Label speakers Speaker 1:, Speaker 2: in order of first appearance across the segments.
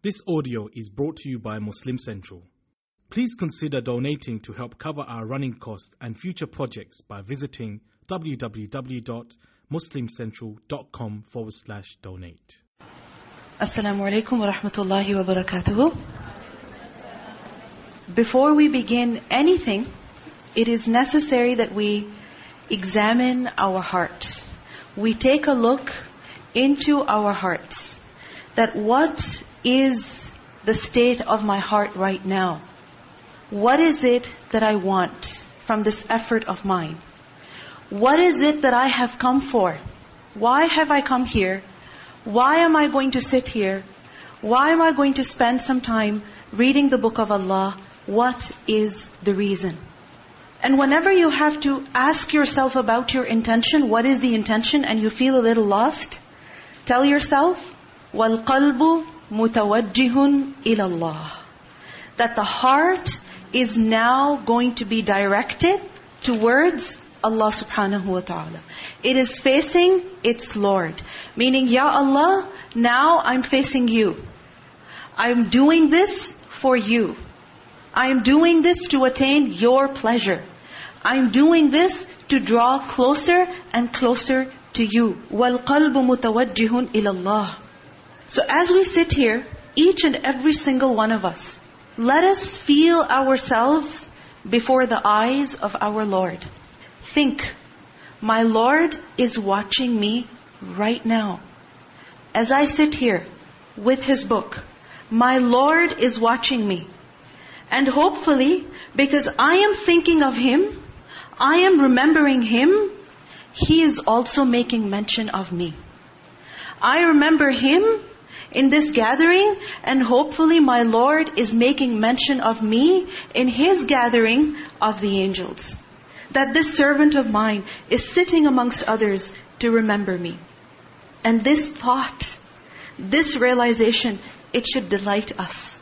Speaker 1: This audio is brought to you by Muslim Central. Please consider donating to help cover our running costs and future projects by visiting www.muslimcentral.com forward slash donate.
Speaker 2: Assalamu alaikum wa rahmatullahi wa barakatuhu. Before we begin anything, it is necessary that we examine our heart. We take a look into our hearts. That what is the state of my heart right now? What is it that I want from this effort of mine? What is it that I have come for? Why have I come here? Why am I going to sit here? Why am I going to spend some time reading the book of Allah? What is the reason? And whenever you have to ask yourself about your intention, what is the intention, and you feel a little lost, tell yourself, وَالْقَلْبُ مُتَوَجِّهٌ إِلَى اللَّهِ That the heart is now going to be directed towards Allah subhanahu wa ta'ala. It is facing its Lord. Meaning, Ya Allah, now I'm facing you. I'm doing this for you. I'm doing this to attain your pleasure. I'm doing this to draw closer and closer to you. وَالْقَلْبُ مُتَوَجِّهٌ إِلَى اللَّهِ so as we sit here, each and every single one of us, let us feel ourselves before the eyes of our Lord. Think, my Lord is watching me right now. As I sit here with His book, my Lord is watching me. And hopefully, because I am thinking of Him, I am remembering Him, He is also making mention of me. I remember Him in this gathering and hopefully my Lord is making mention of me in His gathering of the angels. That this servant of mine is sitting amongst others to remember me. And this thought, this realization, it should delight us.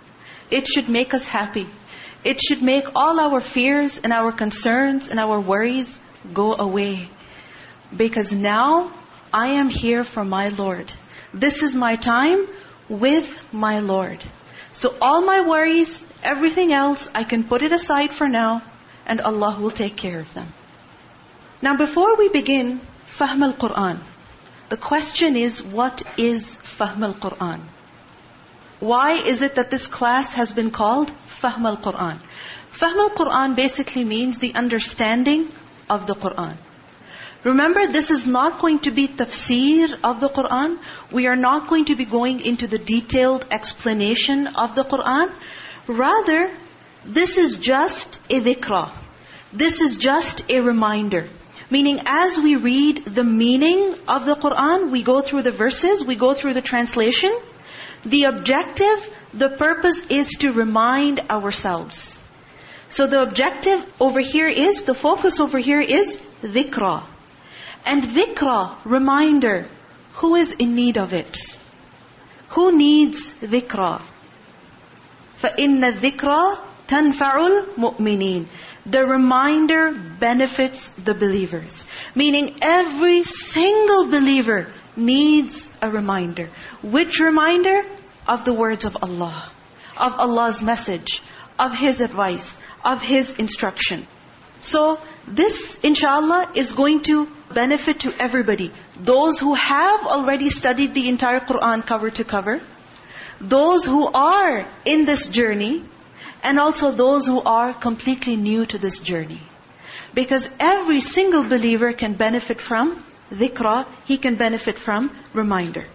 Speaker 2: It should make us happy. It should make all our fears and our concerns and our worries go away. Because now I am here for my Lord. This is my time with my Lord. So all my worries, everything else, I can put it aside for now and Allah will take care of them. Now before we begin, Fahm al-Qur'an. The question is, what is Fahm al-Qur'an? Why is it that this class has been called Fahm al-Qur'an? Fahm al-Qur'an basically means the understanding of the Qur'an. Remember, this is not going to be tafsir of the Qur'an. We are not going to be going into the detailed explanation of the Qur'an. Rather, this is just a dhikra. This is just a reminder. Meaning as we read the meaning of the Qur'an, we go through the verses, we go through the translation. The objective, the purpose is to remind ourselves. So the objective over here is, the focus over here is dhikra. And dhikra, reminder, who is in need of it? Who needs dhikra? فَإِنَّ الذِّكْرَى تَنْفَعُ الْمُؤْمِنِينَ The reminder benefits the believers. Meaning every single believer needs a reminder. Which reminder? Of the words of Allah. Of Allah's message. Of His advice. Of His instruction. So this, inshallah, is going to benefit to everybody. Those who have already studied the entire Qur'an cover to cover. Those who are in this journey. And also those who are completely new to this journey. Because every single believer can benefit from dhikra. He can benefit from reminder.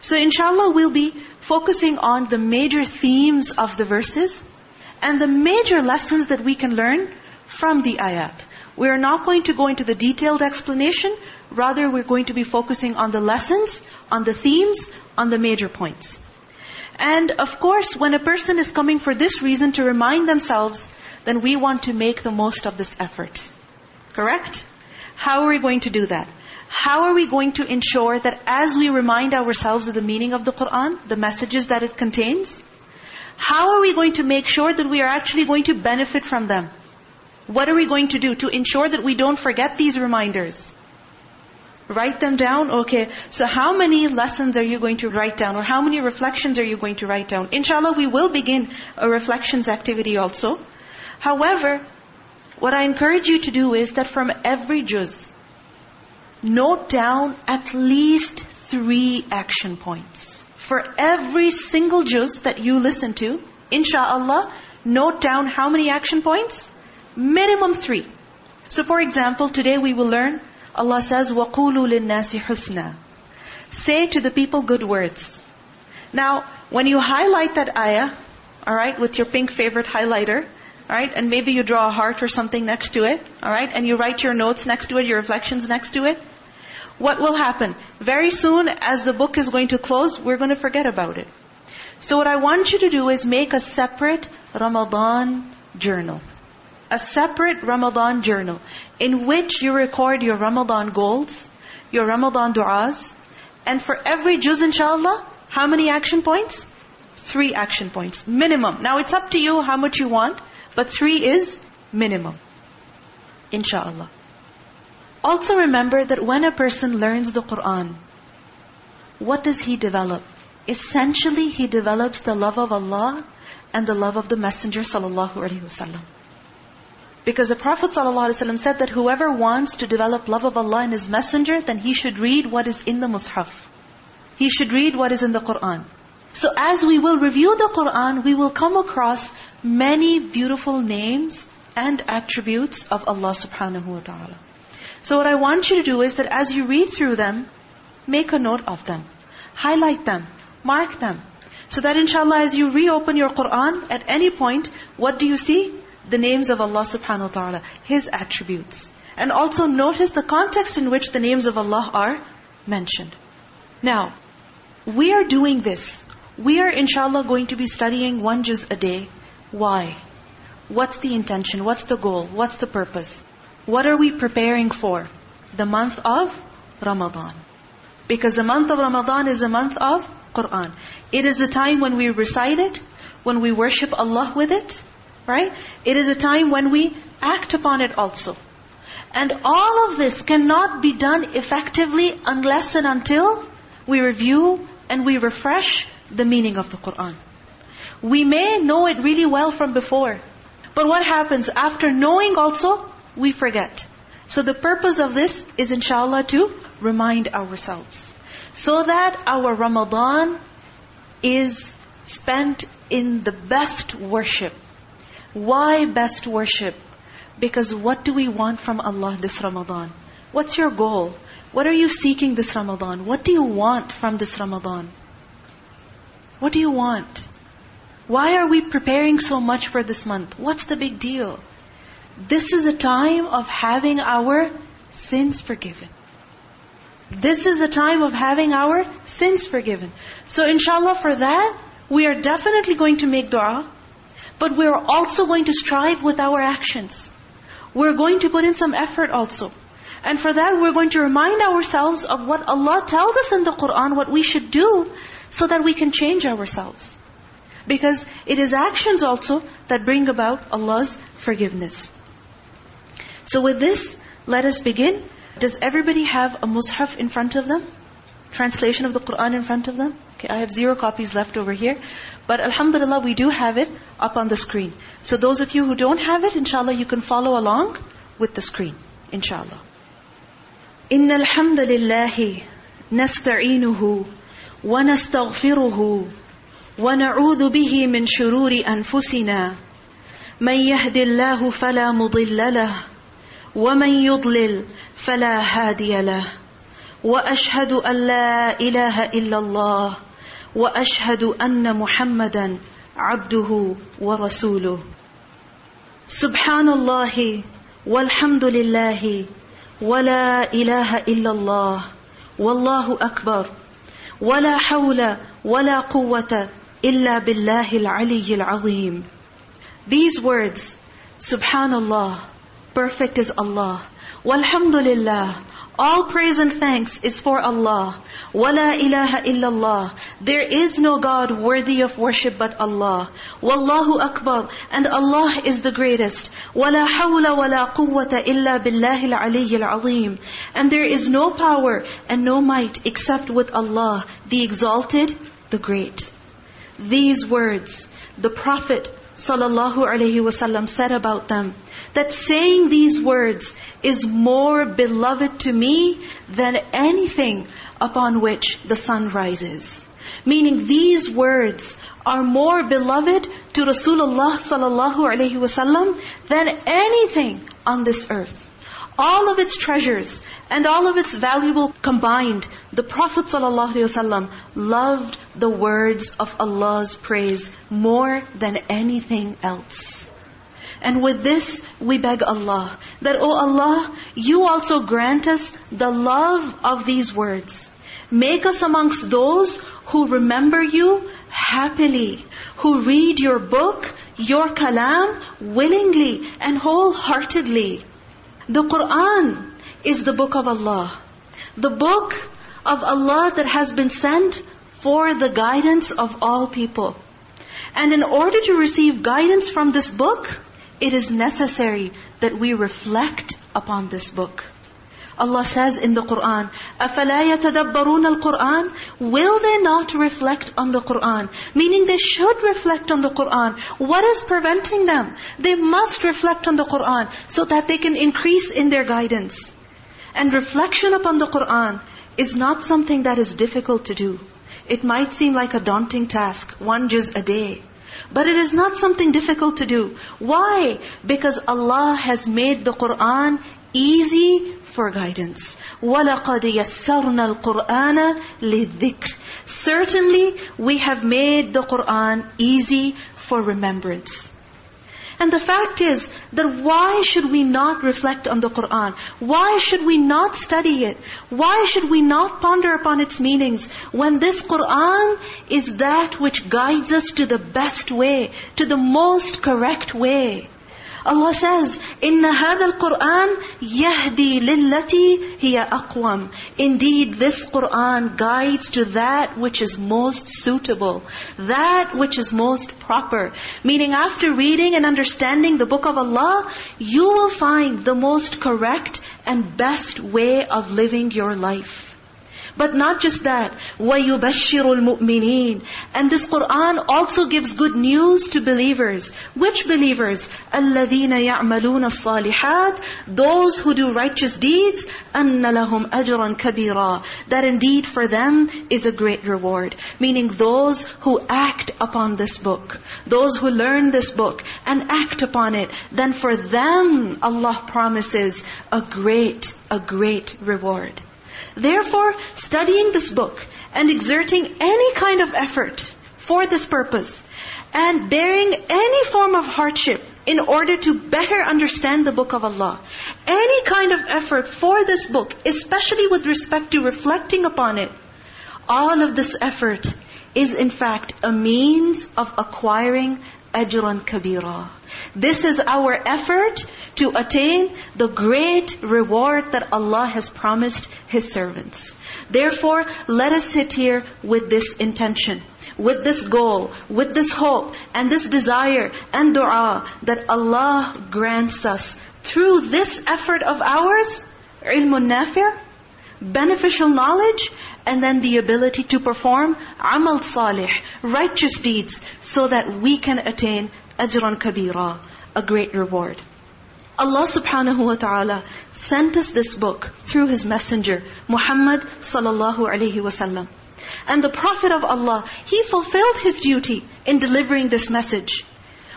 Speaker 2: So inshallah we'll be focusing on the major themes of the verses. And the major lessons that we can learn from the ayat. We are not going to go into the detailed explanation. Rather, we're going to be focusing on the lessons, on the themes, on the major points. And of course, when a person is coming for this reason to remind themselves, then we want to make the most of this effort. Correct? How are we going to do that? How are we going to ensure that as we remind ourselves of the meaning of the Qur'an, the messages that it contains, how are we going to make sure that we are actually going to benefit from them? What are we going to do to ensure that we don't forget these reminders? Write them down? Okay. So how many lessons are you going to write down? Or how many reflections are you going to write down? Inshallah, we will begin a reflections activity also. However, what I encourage you to do is that from every juz, note down at least three action points. For every single juz that you listen to, inshallah, note down how many action points? Minimum three. So for example, today we will learn, Allah says, وَقُولُوا لِلنَّاسِ حُسْنًا Say to the people good words. Now, when you highlight that ayah, alright, with your pink favorite highlighter, alright, and maybe you draw a heart or something next to it, alright, and you write your notes next to it, your reflections next to it, what will happen? Very soon, as the book is going to close, we're going to forget about it. So what I want you to do is make a separate Ramadan journal. A separate Ramadan journal in which you record your Ramadan goals, your Ramadan du'as, and for every juz inshallah, how many action points? Three action points, minimum. Now it's up to you how much you want, but three is minimum. Inshallah. Also remember that when a person learns the Qur'an, what does he develop? Essentially, he develops the love of Allah and the love of the Messenger sallallahu alaihi wasallam. Because the Prophet ﷺ said that whoever wants to develop love of Allah and His Messenger, then he should read what is in the Mus'haf. He should read what is in the Qur'an. So as we will review the Qur'an, we will come across many beautiful names and attributes of Allah subhanahu wa ta'ala. So what I want you to do is that as you read through them, make a note of them. Highlight them. Mark them. So that inshallah as you reopen your Qur'an, at any point, what do you see? The names of Allah subhanahu wa ta'ala. His attributes. And also notice the context in which the names of Allah are mentioned. Now, we are doing this. We are inshallah going to be studying one juz a day. Why? What's the intention? What's the goal? What's the purpose? What are we preparing for? The month of Ramadan. Because the month of Ramadan is a month of Qur'an. It is the time when we recite it, when we worship Allah with it, right? It is a time when we act upon it also. And all of this cannot be done effectively unless and until we review and we refresh the meaning of the Qur'an. We may know it really well from before. But what happens after knowing also, we forget. So the purpose of this is inshallah to remind ourselves. So that our Ramadan is spent in the best worship. Why best worship? Because what do we want from Allah this Ramadan? What's your goal? What are you seeking this Ramadan? What do you want from this Ramadan? What do you want? Why are we preparing so much for this month? What's the big deal? This is a time of having our sins forgiven. This is a time of having our sins forgiven. So inshallah for that, we are definitely going to make dua. But we're also going to strive with our actions. We're going to put in some effort also. And for that, we're going to remind ourselves of what Allah tells us in the Qur'an, what we should do, so that we can change ourselves. Because it is actions also that bring about Allah's forgiveness. So with this, let us begin. Does everybody have a mushaf in front of them? Translation of the Qur'an in front of them? Okay, I have zero copies left over here. But alhamdulillah, we do have it up on the screen. So those of you who don't have it, inshallah, you can follow along with the screen. Inshallah. إِنَّ الْحَمْدَ لِلَّهِ نَسْتَعِينُهُ وَنَسْتَغْفِرُهُ وَنَعُوذُ بِهِ مِنْ شُرُورِ أَنفُسِنَا مَنْ يَهْدِ اللَّهُ فَلَا مُضِلَّ لَهُ ومن يضلل فلا هادي له واشهد ان لا اله الا الله وأشهد أن محمدا عبده ورسوله. سبحان الله والحمد لله ولا إله إلا الله والله أكبر. ولا حول ولا قوة إلا بالله العلي العظيم. These words, Subhanallah, Perfect is Allah. Walhamdulillah. All praise and thanks is for Allah. Wala ilaha illallah. There is no God worthy of worship but Allah. Wallahu akbar. And Allah is the greatest. Wala hawla wala quwwata illa billahi al-aliyyil azim. And there is no power and no might except with Allah, the exalted, the great. These words, the Prophet sallallahu alaihi wasallam said about them that saying these words is more beloved to me than anything upon which the sun rises. Meaning these words are more beloved to Rasulullah sallallahu alaihi wasallam than anything on this earth all of its treasures and all of its valuable combined, the Prophet ﷺ loved the words of Allah's praise more than anything else. And with this, we beg Allah, that, O Allah, You also grant us the love of these words. Make us amongst those who remember You happily, who read Your book, Your kalam, willingly and wholeheartedly. The Qur'an is the book of Allah. The book of Allah that has been sent for the guidance of all people. And in order to receive guidance from this book, it is necessary that we reflect upon this book. Allah says in the Qur'an, أَفَلَا يَتَدَبَّرُونَ الْقُرْآنِ Will they not reflect on the Qur'an? Meaning they should reflect on the Qur'an. What is preventing them? They must reflect on the Qur'an so that they can increase in their guidance. And reflection upon the Qur'an is not something that is difficult to do. It might seem like a daunting task, one juz a day. But it is not something difficult to do. Why? Because Allah has made the Qur'an easy for guidance. وَلَقَدْ يَسَّرْنَا الْقُرْآنَ لِلذِّكْرِ Certainly, we have made the Qur'an easy for remembrance. And the fact is that why should we not reflect on the Qur'an? Why should we not study it? Why should we not ponder upon its meanings? When this Qur'an is that which guides us to the best way, to the most correct way. Allah says, إِنَّ هَذَا الْقُرْآنِ يَهْدِي لِلَّتِي هِيَ أَقْوَمُ Indeed, this Qur'an guides to that which is most suitable, that which is most proper. Meaning after reading and understanding the book of Allah, you will find the most correct and best way of living your life. But not just that, وَيُبَشِّرُ الْمُؤْمِنِينَ And this Qur'an also gives good news to believers. Which believers? الَّذِينَ يَعْمَلُونَ الصَّالِحَاتِ Those who do righteous deeds, أَنَّ لَهُمْ أَجْرًا كَبِيرًا That indeed for them is a great reward. Meaning those who act upon this book, those who learn this book and act upon it, then for them Allah promises a great, a great reward. Therefore, studying this book and exerting any kind of effort for this purpose and bearing any form of hardship in order to better understand the book of Allah. Any kind of effort for this book, especially with respect to reflecting upon it, all of this effort is in fact a means of acquiring ajran kabira. This is our effort to attain the great reward that Allah has promised His servants. Therefore, let us sit here with this intention, with this goal, with this hope, and this desire and dua that Allah grants us through this effort of ours, ilmun nafi' beneficial knowledge, and then the ability to perform amal salih, righteous deeds, so that we can attain ajran kabira, a great reward. Allah subhanahu wa ta'ala sent us this book through His messenger, Muhammad sallallahu alayhi wasallam. And the Prophet of Allah, he fulfilled his duty in delivering this message.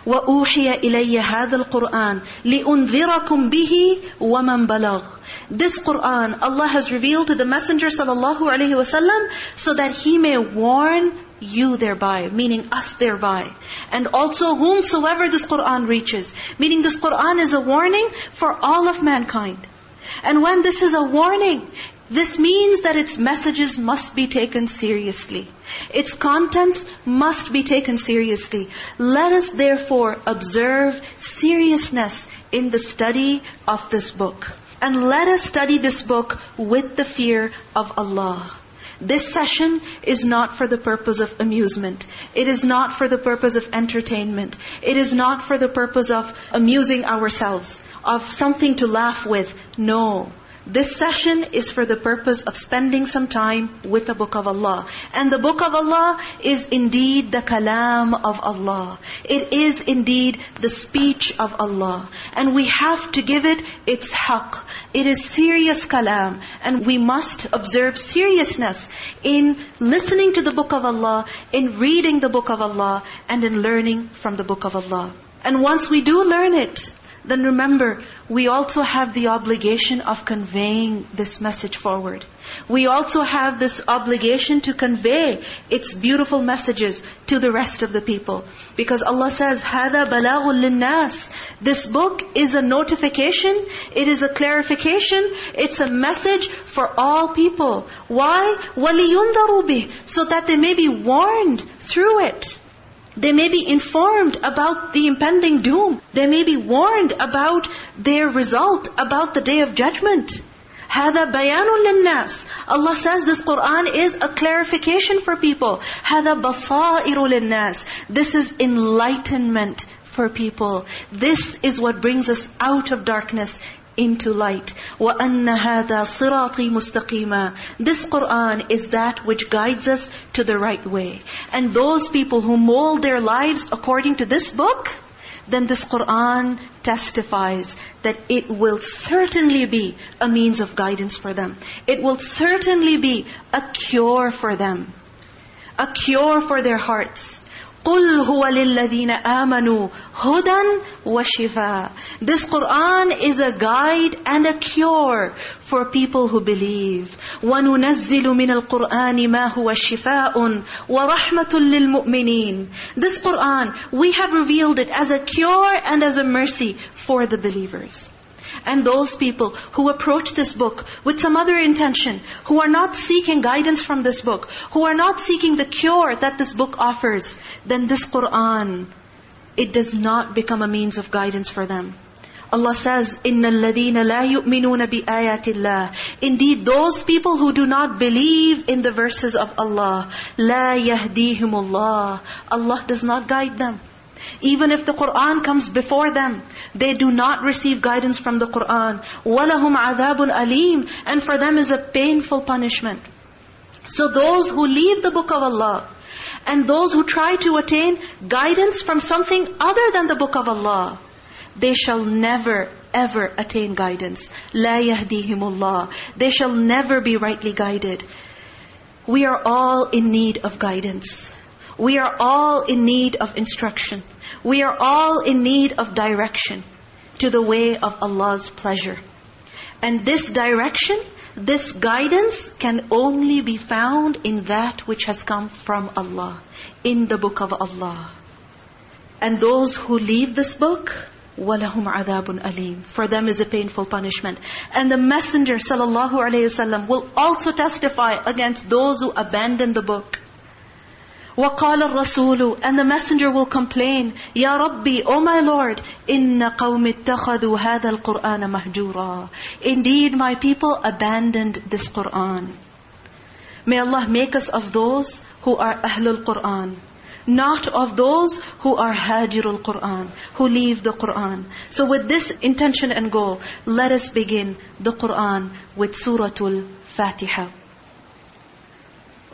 Speaker 2: وَأُوحِيَ إِلَيَّ هَذَا الْقُرْآنِ لِأُنذِرَكُمْ بِهِ وَمَنْ بَلَغْ This Qur'an, Allah has revealed to the Messenger sallallahu alaihi wasallam so that He may warn you thereby, meaning us thereby. And also whomsoever this Qur'an reaches. Meaning this Qur'an is a warning for all of mankind. And when this is a warning, this means that its messages must be taken seriously. Its contents must be taken seriously. Let us therefore observe seriousness in the study of this book. And let us study this book with the fear of Allah. This session is not for the purpose of amusement. It is not for the purpose of entertainment. It is not for the purpose of amusing ourselves, of something to laugh with. No. This session is for the purpose of spending some time with the Book of Allah. And the Book of Allah is indeed the kalam of Allah. It is indeed the speech of Allah. And we have to give it its haqq. It is serious kalam. And we must observe seriousness in listening to the Book of Allah, in reading the Book of Allah, and in learning from the Book of Allah. And once we do learn it, then remember, we also have the obligation of conveying this message forward. We also have this obligation to convey its beautiful messages to the rest of the people. Because Allah says, هَذَا بَلَاغٌ لِلنَّاسِ This book is a notification, it is a clarification, it's a message for all people. Why? وَلِيُنْذَرُوا بِهِ So that they may be warned through it. They may be informed about the impending doom. They may be warned about their result, about the day of judgment. هذا بيان للناس Allah says this Qur'an is a clarification for people. هذا بصائر للناس This is enlightenment for people. This is what brings us out of darkness into light. وَأَنَّ هَذَا صِرَاطِي مُسْتَقِيمًا This Qur'an is that which guides us to the right way. And those people who mold their lives according to this book, then this Qur'an testifies that it will certainly be a means of guidance for them. It will certainly be a cure for them. A cure for their hearts. قُلْ هُوَ لِلَّذِينَ آمَنُوا هُدًّا وَشِفَى This Qur'an is a guide and a cure for people who believe. وَنُنَزِّلُ مِنَ الْقُرْآنِ مَا هُوَ شِفَاءٌ وَرَحْمَةٌ لِلْمُؤْمِنِينَ This Qur'an, we have revealed it as a cure and as a mercy for the believers. And those people who approach this book with some other intention, who are not seeking guidance from this book, who are not seeking the cure that this book offers, then this Qur'an, it does not become a means of guidance for them. Allah says, إِنَّ الَّذِينَ لَا يُؤْمِنُونَ بِآيَاتِ اللَّهِ Indeed, those people who do not believe in the verses of Allah, لَا يَهْدِيهِمُ اللَّهِ Allah does not guide them. Even if the Qur'an comes before them, they do not receive guidance from the Qur'an. وَلَهُمْ عَذَابٌ أَلِيمٌ And for them is a painful punishment. So those who leave the book of Allah, and those who try to attain guidance from something other than the book of Allah, they shall never ever attain guidance. لَا يَهْدِيهِمُ اللَّهِ They shall never be rightly guided. We are all in need of guidance. We are all in need of instruction. We are all in need of direction to the way of Allah's pleasure. And this direction, this guidance can only be found in that which has come from Allah, in the book of Allah. And those who leave this book, وَلَهُمْ عَذَابٌ أَلِيمٌ For them is a painful punishment. And the Messenger ﷺ will also testify against those who abandon the book. وَقَالَ الرَّسُولُ And the messenger will complain, يَا رَبِّي O my Lord, إِنَّ قَوْمِ اتَّخَذُوا هَذَا الْقُرْآنَ مَهْجُورًا Indeed, my people abandoned this Qur'an. May Allah make us of those who are Ahlul Qur'an. Not of those who are Hajirul Qur'an, who leave the Qur'an. So with this intention and goal, let us begin the Qur'an with Suratul Fatiha.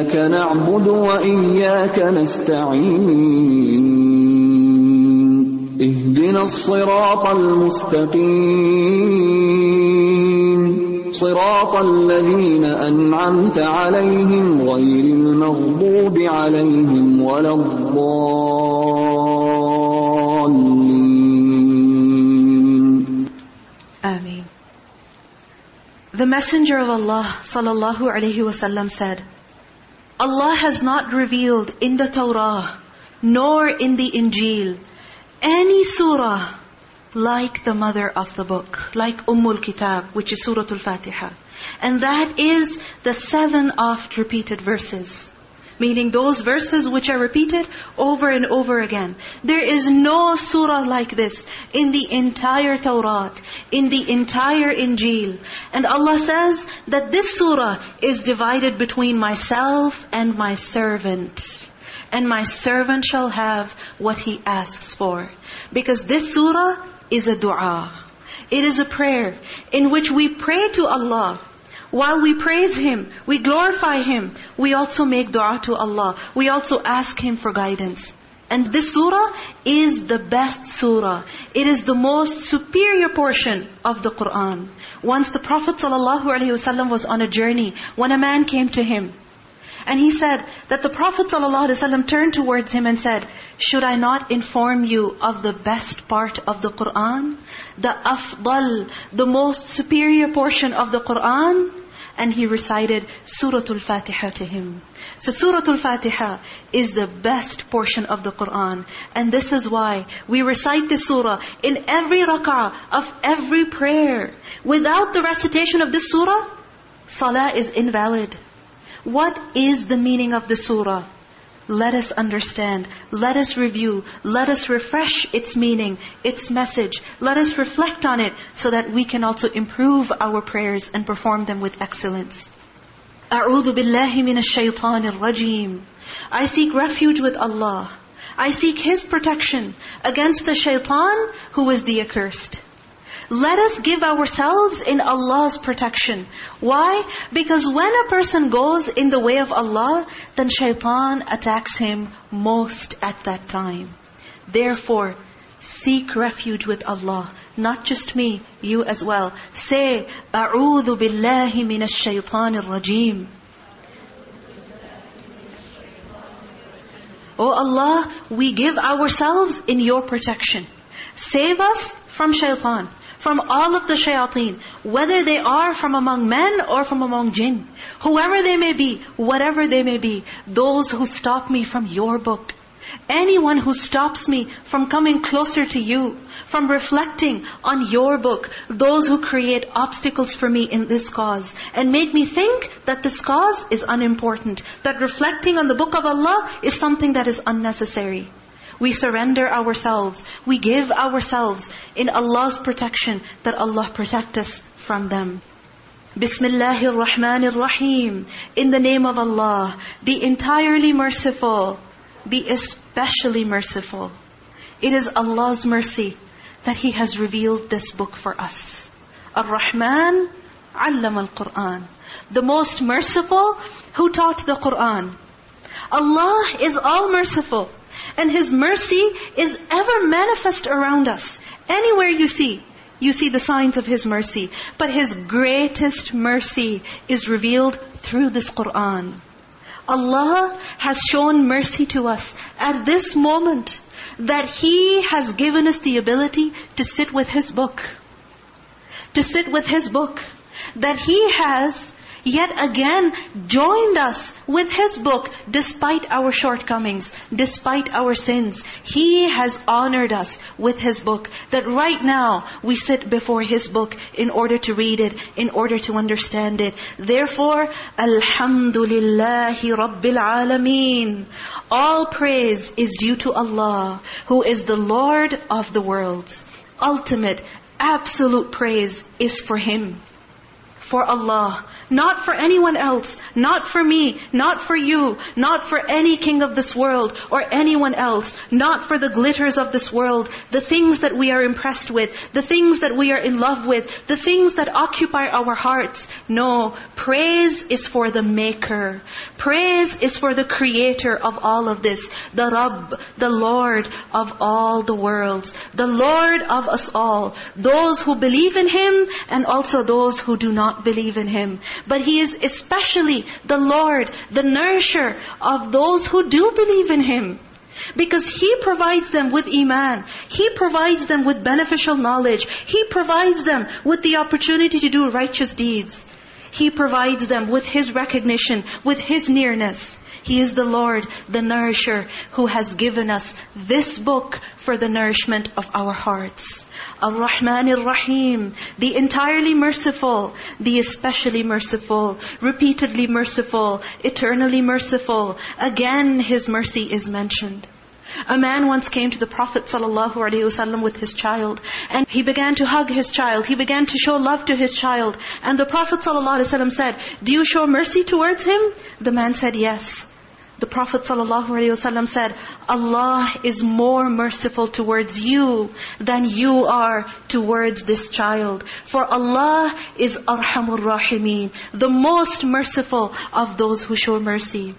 Speaker 3: إياك نعبد وإياك نستعين. اهدنا الصراط المستقيم. صراط الذين أنعمت عليهم غير المغضوب عليهم ولا الضالين.
Speaker 2: Ameen. The Messenger of Allah sallallahu alaihi wasallam said, Allah has not revealed in the Torah nor in the Injil any surah like the mother of the book, like Ummul Kitab, which is Surah Al-Fatiha. And that is the seven oft repeated verses. Meaning those verses which are repeated over and over again. There is no surah like this in the entire Torah, in the entire Injil. And Allah says that this surah is divided between myself and my servant. And my servant shall have what he asks for. Because this surah is a dua. It is a prayer in which we pray to Allah. While we praise Him, we glorify Him, we also make dua to Allah. We also ask Him for guidance. And this surah is the best surah. It is the most superior portion of the Qur'an. Once the Prophet ﷺ was on a journey, when a man came to him, and he said that the Prophet ﷺ turned towards him and said, Should I not inform you of the best part of the Qur'an? The afdal, the most superior portion of the Qur'an? And he recited Surah Al-Fatiha to him. So Surah Al-Fatiha is the best portion of the Qur'an. And this is why we recite this surah in every rak'ah of every prayer. Without the recitation of this surah, salah is invalid. What is the meaning of the surah? Let us understand. Let us review. Let us refresh its meaning, its message. Let us reflect on it so that we can also improve our prayers and perform them with excellence. أعوذ بالله من الشيطان الرجيم I seek refuge with Allah. I seek His protection against the shaitan who is the accursed. Let us give ourselves in Allah's protection. Why? Because when a person goes in the way of Allah, then shaitan attacks him most at that time. Therefore, seek refuge with Allah. Not just me, you as well. Say, أعوذ بالله من الشيطان الرجيم. Oh Allah, we give ourselves in your protection. Save us from shaitan from all of the shayateen, whether they are from among men or from among jinn. Whoever they may be, whatever they may be, those who stop me from your book. Anyone who stops me from coming closer to you, from reflecting on your book, those who create obstacles for me in this cause, and make me think that this cause is unimportant, that reflecting on the book of Allah is something that is unnecessary. We surrender ourselves. We give ourselves in Allah's protection that Allah protect us from them. Bismillahir Rahmanir Rahim. In the name of Allah, the entirely merciful, the especially merciful. It is Allah's mercy that He has revealed this book for us. Ar-Rahman, Allam al-Quran. The most merciful who taught the Quran. Allah is all merciful. And His mercy is ever manifest around us. Anywhere you see, you see the signs of His mercy. But His greatest mercy is revealed through this Qur'an. Allah has shown mercy to us at this moment that He has given us the ability to sit with His book. To sit with His book. That He has yet again joined us with His book despite our shortcomings, despite our sins. He has honored us with His book. That right now we sit before His book in order to read it, in order to understand it. Therefore, Alhamdulillahi Rabbil Alameen. All praise is due to Allah, who is the Lord of the worlds. Ultimate, absolute praise is for Him for Allah, not for anyone else, not for me, not for you, not for any king of this world or anyone else, not for the glitters of this world, the things that we are impressed with, the things that we are in love with, the things that occupy our hearts. No, praise is for the maker. Praise is for the creator of all of this, the Rabb, the Lord of all the worlds, the Lord of us all, those who believe in Him and also those who do not believe in Him. But He is especially the Lord, the nourisher of those who do believe in Him. Because He provides them with iman. He provides them with beneficial knowledge. He provides them with the opportunity to do righteous deeds. He provides them with His recognition, with His nearness. He is the Lord, the nourisher, who has given us this book for the nourishment of our hearts. Ar-Rahman Ar-Rahim, the entirely merciful, the especially merciful, repeatedly merciful, eternally merciful. Again, His mercy is mentioned. A man once came to the Prophet ﷺ with his child and he began to hug his child. He began to show love to his child. And the Prophet ﷺ said, do you show mercy towards him? The man said, yes. The Prophet ﷺ said, Allah is more merciful towards you than you are towards this child. For Allah is Arhamur Rahimeen, the most merciful of those who show mercy.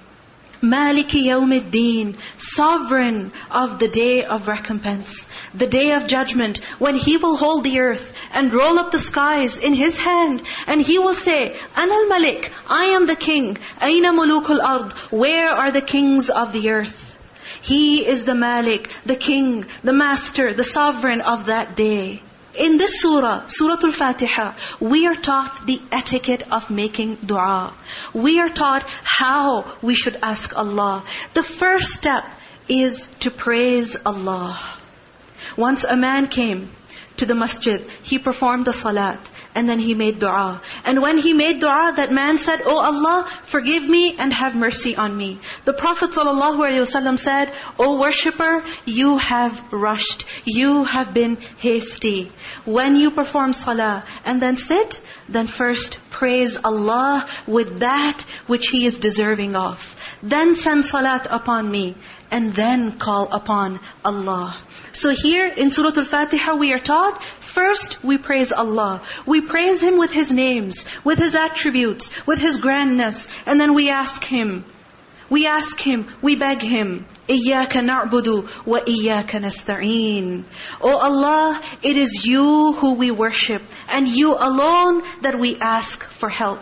Speaker 2: Maliki yawmiddin, sovereign of the day of recompense, the day of judgment, when He will hold the earth and roll up the skies in His hand, and He will say, Anal Malik, I am the king. Aina mulukul ard, where are the kings of the earth? He is the Malik, the king, the master, the sovereign of that day. In this surah, Surah Al-Fatiha, we are taught the etiquette of making dua. We are taught how we should ask Allah. The first step is to praise Allah. Once a man came to the masjid. He performed the salat. And then he made dua. And when he made dua, that man said, Oh Allah, forgive me and have mercy on me. The Prophet ﷺ said, O worshipper, you have rushed. You have been hasty. When you perform salah and then sit, then first praise Allah with that which He is deserving of. Then send salat upon me and then call upon Allah. So here in Surah Al-Fatiha we are taught, first we praise Allah. We praise Him with His names, with His attributes, with His grandness. And then we ask Him, we ask Him, we beg Him, إِيَّاكَ نَعْبُدُ وَإِيَّاكَ نَسْتَعِينَ O Allah, it is You who we worship, and You alone that we ask for help.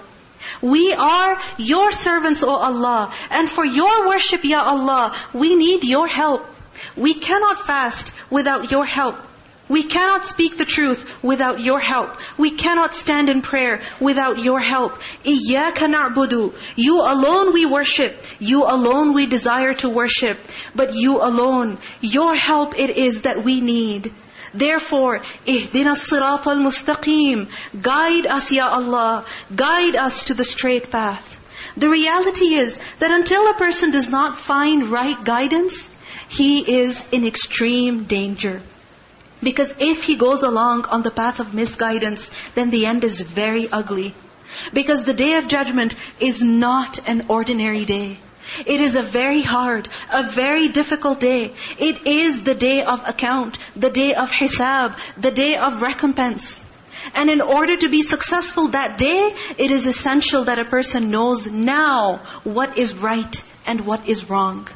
Speaker 2: We are Your servants, O Allah, and for Your worship, Ya Allah, we need Your help. We cannot fast without Your help. We cannot speak the truth without your help. We cannot stand in prayer without your help. إِيَّاكَ نَعْبُدُ You alone we worship. You alone we desire to worship. But you alone, your help it is that we need. Therefore, اهدنا الصراط المستقيم. Guide us, Ya Allah. Guide us to the straight path. The reality is that until a person does not find right guidance, he is in extreme danger. Because if he goes along on the path of misguidance, then the end is very ugly. Because the day of judgment is not an ordinary day. It is a very hard, a very difficult day. It is the day of account, the day of hisab, the day of recompense. And in order to be successful that day, it is essential that a person knows now what is right and what is wrong.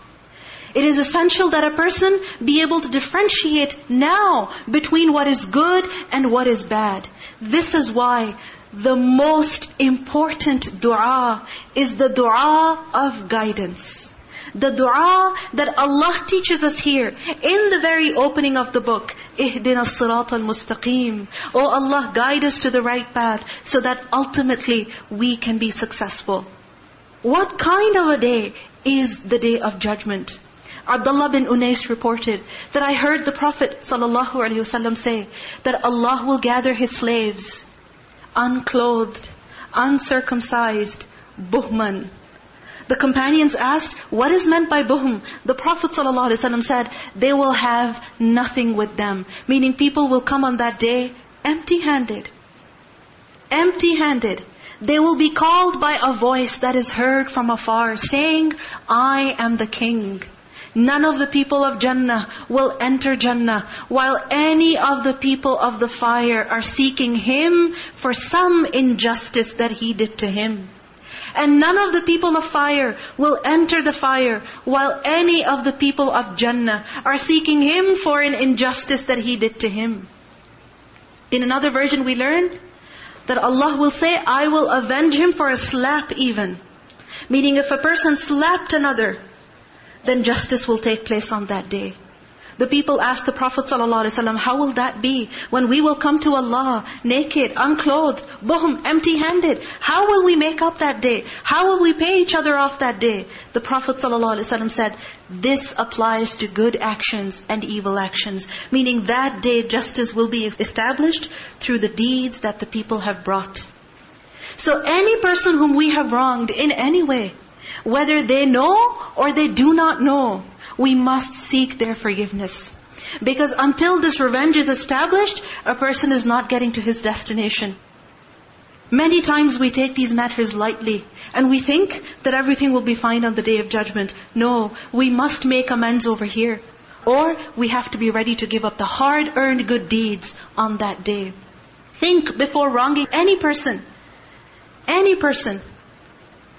Speaker 2: It is essential that a person be able to differentiate now between what is good and what is bad. This is why the most important dua is the dua of guidance. The dua that Allah teaches us here in the very opening of the book. اهدنا الصراط المستقيم. Oh Allah, guide us to the right path so that ultimately we can be successful. What kind of a day is the day of judgment? Abdullah bin Unais reported that I heard the Prophet ﷺ say that Allah will gather His slaves unclothed, uncircumcised, buhman. The companions asked, what is meant by buhm? The Prophet ﷺ said, they will have nothing with them. Meaning people will come on that day empty-handed. Empty-handed. They will be called by a voice that is heard from afar, saying, I am the king. None of the people of Jannah will enter Jannah, while any of the people of the fire are seeking Him for some injustice that He did to Him. And none of the people of fire will enter the fire, while any of the people of Jannah are seeking Him for an injustice that He did to Him. In another version we learn, that Allah will say, I will avenge him for a slap even. Meaning if a person slapped another, then justice will take place on that day. The people asked the Prophet ﷺ, how will that be when we will come to Allah naked, unclothed, boom, empty-handed? How will we make up that day? How will we pay each other off that day? The Prophet ﷺ said, this applies to good actions and evil actions. Meaning that day justice will be established through the deeds that the people have brought. So any person whom we have wronged in any way, whether they know or they do not know, we must seek their forgiveness. Because until this revenge is established, a person is not getting to his destination. Many times we take these matters lightly and we think that everything will be fine on the day of judgment. No, we must make amends over here. Or we have to be ready to give up the hard-earned good deeds on that day. Think before wronging any person. Any person.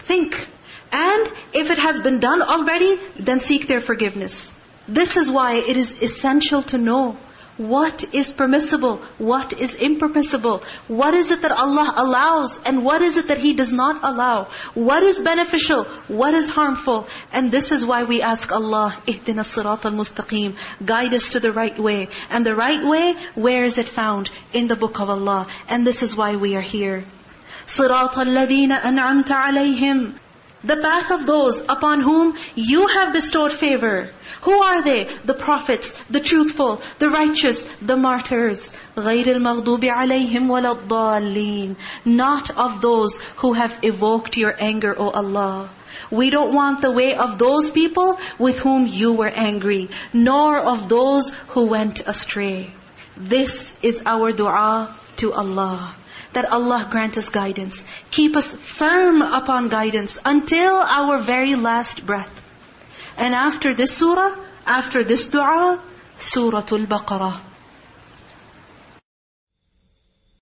Speaker 2: Think. And if it has been done already, then seek their forgiveness. This is why it is essential to know what is permissible, what is impermissible, what is it that Allah allows, and what is it that He does not allow, what is beneficial, what is harmful. And this is why we ask Allah, اِهْدِنَا الصِّرَاطَ الْمُسْتَقِيمِ Guide us to the right way. And the right way, where is it found? In the book of Allah. And this is why we are here. صِرَاطَ الَّذِينَ أَنْعَمْتَ عَلَيْهِمْ the path of those upon whom you have bestowed favor. Who are they? The prophets, the truthful, the righteous, the martyrs. غَيْرِ الْمَغْضُوبِ عَلَيْهِمْ وَلَا الضَّالِّينَ Not of those who have evoked your anger, O Allah. We don't want the way of those people with whom you were angry, nor of those who went astray. This is our dua to Allah that Allah grant us guidance. Keep us firm upon guidance until our very last breath. And after this surah, after this dua, Surah Al-Baqarah.